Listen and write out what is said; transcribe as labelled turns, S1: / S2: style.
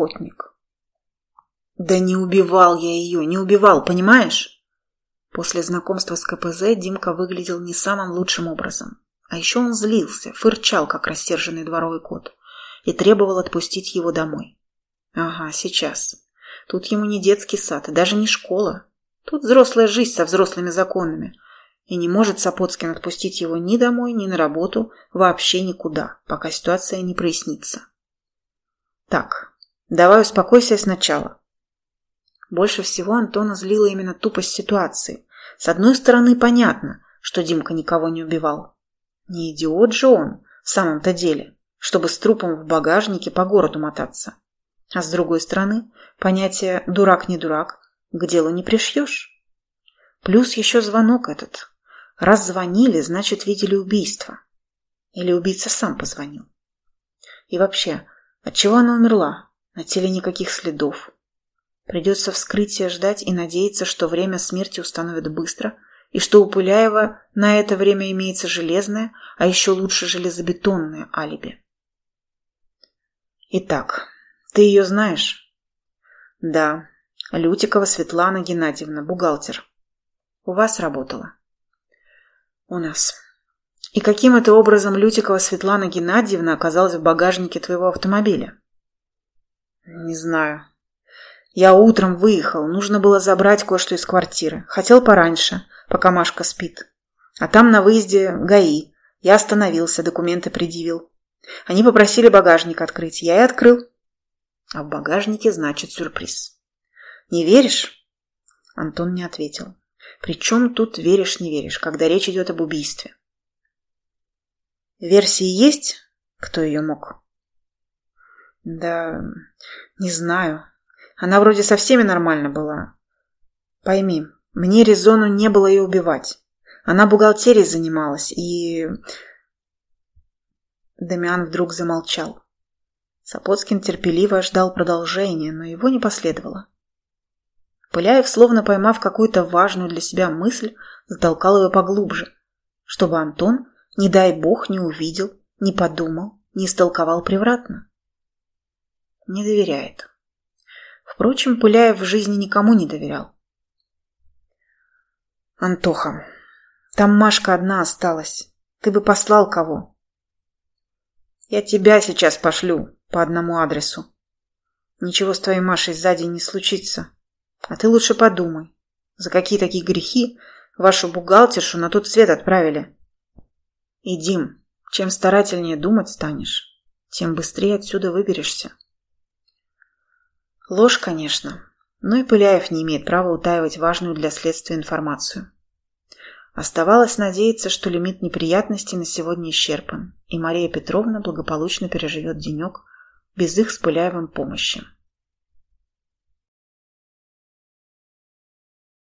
S1: охотник. Да не убивал я ее, не убивал, понимаешь? После знакомства с КПЗ Димка выглядел не самым лучшим образом. А еще он злился, фырчал, как рассерженный дворовый кот, и требовал отпустить его домой. Ага, сейчас. Тут ему не детский сад, и даже не школа. Тут взрослая жизнь со взрослыми законами. И не может Сапоцкин отпустить его ни домой, ни на работу, вообще никуда, пока ситуация не прояснится. Так, давай успокойся сначала. Больше всего Антона злила именно тупость ситуации. С одной стороны, понятно, что Димка никого не убивал. Не идиот же он, в самом-то деле, чтобы с трупом в багажнике по городу мотаться. А с другой стороны, понятие «дурак не дурак» к делу не пришьешь. Плюс еще звонок этот. Раз звонили, значит, видели убийство. Или убийца сам позвонил. И вообще, от чего она умерла? На теле никаких следов. Придется вскрытие ждать и надеяться, что время смерти установят быстро, и что у Пыляева на это время имеется железное, а еще лучше железобетонное алиби. Итак, ты ее знаешь? Да, Лютикова Светлана Геннадьевна, бухгалтер. У вас работала? У нас. И каким это образом Лютикова Светлана Геннадьевна оказалась в багажнике твоего автомобиля? Не знаю. Я утром выехал, нужно было забрать кое-что из квартиры. Хотел пораньше, пока Машка спит. А там на выезде ГАИ. Я остановился, документы предъявил. Они попросили багажник открыть. Я и открыл. А в багажнике значит сюрприз. Не веришь? Антон не ответил. Причем тут веришь, не веришь, когда речь идет об убийстве? Версии есть, кто ее мог? Да, не знаю. Она вроде со всеми нормально была. Пойми, мне резону не было ее убивать. Она бухгалтерией занималась, и... Дамиан вдруг замолчал. Сапоцкин терпеливо ждал продолжения, но его не последовало. Пыляев, словно поймав какую-то важную для себя мысль, затолкал ее поглубже, чтобы Антон, не дай бог, не увидел, не подумал, не истолковал превратно. Не доверяет. Впрочем, Пыляев в жизни никому не доверял. «Антоха, там Машка одна осталась. Ты бы послал кого?» «Я тебя сейчас пошлю по одному адресу. Ничего с твоей Машей сзади не случится. А ты лучше подумай, за какие такие грехи вашу бухгалтершу на тот свет отправили. И, Дим, чем старательнее думать станешь, тем быстрее отсюда выберешься. Ложь, конечно, но и Пыляев не имеет права утаивать важную для следствия информацию. Оставалось надеяться, что лимит неприятностей на сегодня исчерпан, и Мария Петровна благополучно переживет денек без их с Пыляевым помощи.